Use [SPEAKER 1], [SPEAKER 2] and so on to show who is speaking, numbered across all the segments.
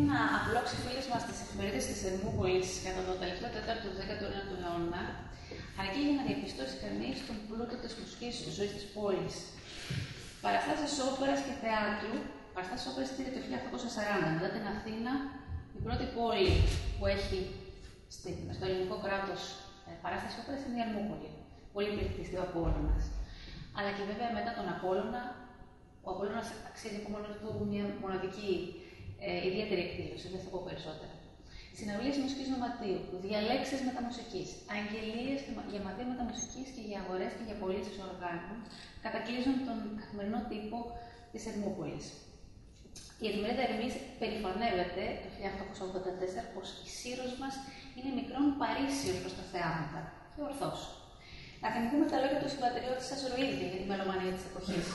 [SPEAKER 1] ένα απλό ξεφύλισμα στι εφημερίδες της Ερμούπολη κατά το τελευταίο τέταρτο του 19ου αιώνα, αρκεί για να διαπιστώσει κανείς τον πλούτο της μουσικής ζωής της πόλης. Παραστάσεις όπερας και θεάτρου, παραστάσεις όπερας στείλει το 1840, μετά την Αθήνα, η πρώτη πόλη που έχει στο ελληνικό κράτος ε, παράσταση όπερας είναι η Ερμούπολη. Πολύ πληκτιστή ο Απόλλωνας. Αλλά και βέβαια μετά τον Απόλλωνα, ο Απόλλωνας αξίζει από μόνο του μια μοναδική ε, ιδιαίτερη εκδήλωση, δεν θα πω περισσότερα. Συναυλίες μουσικής νοματίου, διαλέξεις μεταμουσικής, αγγελίες για μαθήματα μεταμουσική και για αγορές και για πωλήσεις οργάνων κατακλείζουν τον καθημερινό τύπο της Ερμούπολη. Η εφημερίδα Ερμής περηφανεύεται το 1884 πως η Σύρος μας είναι μικρόν Παρίσιο προς τα θεάματα. Και ορθώ. Να θυμηθούμε τα λόγια του συμπατριώτης σα Ροίδη για τη μελομανία της εποχής.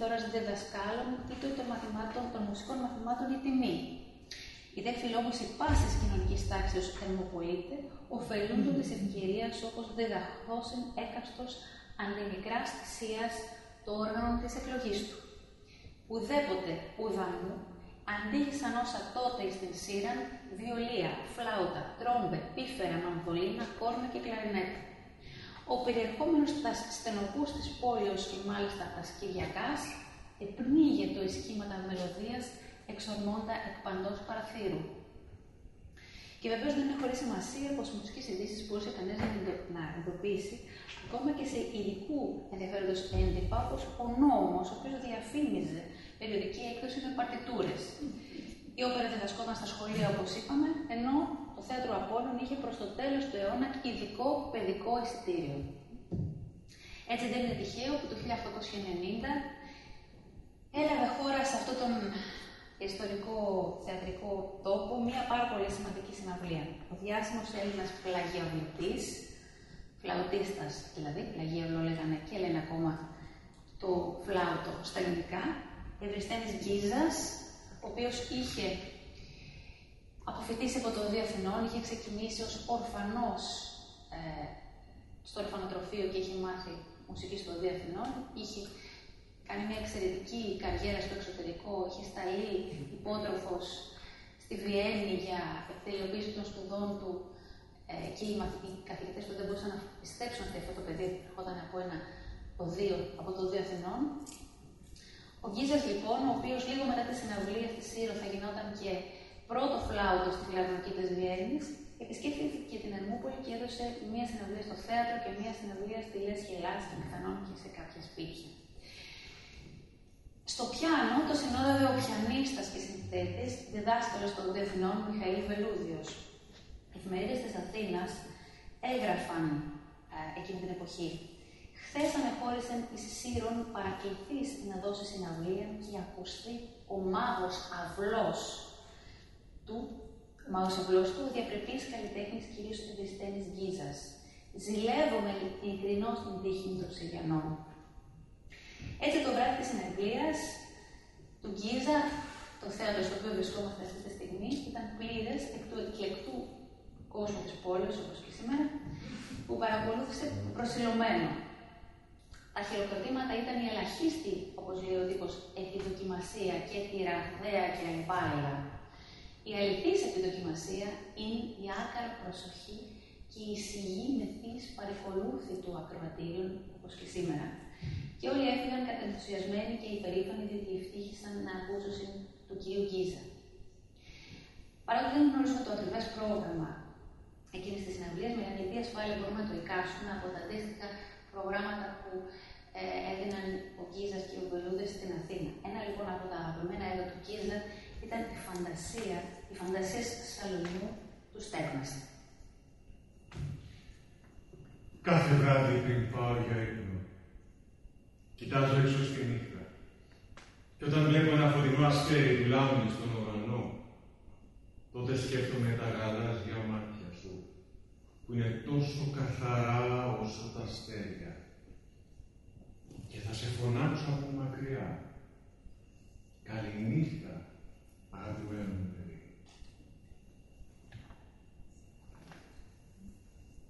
[SPEAKER 1] Ανάλογο τη πληθώρα διδασκάλων, τίτλο των μαθημάτων, των μουσικών μαθημάτων η τιμή. Οι δε φιλόμουσοι πάσης κοινωνικής τάξης ως θερμοπολίτε ωφελούνται της ευκαιρίας όπως διδαχθώσεν έκαστος αντιμικρά θυσία το όργανο της εκλογής του. Ουδέποτε ουδανού αντίχησαν όσα τότε εις την σύραν βιολία, φλάουτα, τρόμπε, πίφερα, μανδολίνα, κόρνα και κλαρινέτα. Ο περιερχόμενος τα στενοπούς της πόλεως και μάλιστα τα σκυριακάς επνίγε το ισχύματα μελωδίας εξορμώντα εκ παντός παραθύρου. Και βεβαίως δεν είναι χωρίς σημασία πως μουσικές ειδήσεις μπορούσε κανεί να εντοπίσει ακόμα και σε υλικού ενδιαφέροντος έντυπα, όπως ο νόμος, ο οποίος διαφήμιζε περιοδική έκδοση με παρτιτούρες. Η όπερα διδασκόταν στα σχολεία, όπως είπαμε, ενώ το θέατρο Απόλλων είχε προ το τέλος του αιώνα ειδικό παιδικό εισιτήριο. Έτσι δεν είναι τυχαίο που το 1890 έλαβε χώρα σε αυτόν τον ιστορικό θεατρικό τόπο μια πάρα πολύ σημαντική συναυλία. Ο διάσημος Έλληνας πλαγιαβλητής, φλαουτίστας δηλαδή, πλαγίαυλο λέγανε και λένε ακόμα το φλάουτο στα ελληνικά, Ευρυστένης Γκίζας, ο οποίος είχε αποφυτίσει από το Δύο Αθηνών, είχε ξεκινήσει ως ορφανός ε, στο ορφανοτροφείο και είχε μάθει μουσική στο Δύο Αθηνών, είχε κάνει μια εξαιρετική καριέρα στο εξωτερικό, είχε σταλεί υπότροφος στη Βιέννη για τελειοποίηση των σπουδών του ε, και οι, οι καθηγητές που δεν μπορούσαν να πιστέψουν ότι αυτό το παιδί ερχόταν από ένα οδείο, από το Οδείο Αθηνών. Ο Γκίζας λοιπόν, ο οποίος λίγο μετά τη συναυλία στη Σύρο θα γινόταν και πρώτο φλάουτο στη φιλαρμονική της Βιέννης, επισκέφθηκε την Ερμούπολη και έδωσε μία συναυλία στο θέατρο και μία συναυλία στη Λέσχη Ελλάς και πιθανόν και σε κάποια σπίτια. Στο πιάνο το συνόδευε ο πιανίστας και συνθέτης, διδάσκαλος των Διεθνών Μιχαήλ Βελούδιος. Οι εφημερίδες της Αθήνας έγραφαν ε, εκείνη την εποχή. Χθες ανεχώρησαν εις Σύρων παρακληθείς να δώσει συναυλία και ακουστεί ο μάγος αυλός του, ο μάγος αυλός του, διαπρεπής καλλιτέχνης κυρίως του Διστένης Γκίζας. Ζηλεύομαι ειλικρινώς την τύχη των Συγιανών. Έτσι το βράδυ της συναυλίας του Γκίζα, το θέατρο στο οποίο βρισκόμαστε αυτή τη στιγμή, ήταν πλήρες εκ του εκλεκτού κόσμου της πόλης, όπως και σήμερα, που παρακολούθησε προσιλωμένο. Τα χειροκροτήματα ήταν η ελαχίστη, όπως λέει ο τύπος, επιδοκιμασία και τη ραγδαία και ανυπάλληλα. Η αληθής επιδοκιμασία είναι η άκαρα προσοχή και η σιγή μεθύς παρακολούθη του ακροατήριων, όπως και σήμερα, και όλοι έφυγαν κατενθουσιασμένοι και υπερήφανοι διότι ευτύχησαν να ακούσουν του κυρίου Γκίζα. Παρότι δεν γνωρίζουμε το ακριβές πρόγραμμα εκείνης της συναυλίας, με αρκετή ασφάλεια μπορούμε να το εικάσουμε από τα αντίστοιχα προγράμματα που ε, έδιναν ο Γκίζας και ο Μπελούδε στην Αθήνα. Ένα λοιπόν από τα αγαπημένα έργα του Γκίζα ήταν η φαντασία, η φαντασία Σαλονιού τους.
[SPEAKER 2] Κάθε βράδυ πριν πάω για ύπνο, κοιτάζω έξω στη νύχτα. Και όταν βλέπω ένα φωτεινό αστέρι δουλάμινε στον ουρανό, τότε σκέφτομαι τα γαλάζια μάτια σου, που είναι τόσο καθαρά όσο τα αστέρια. Και θα σε φωνάξω από μακριά. Καληνύχτα.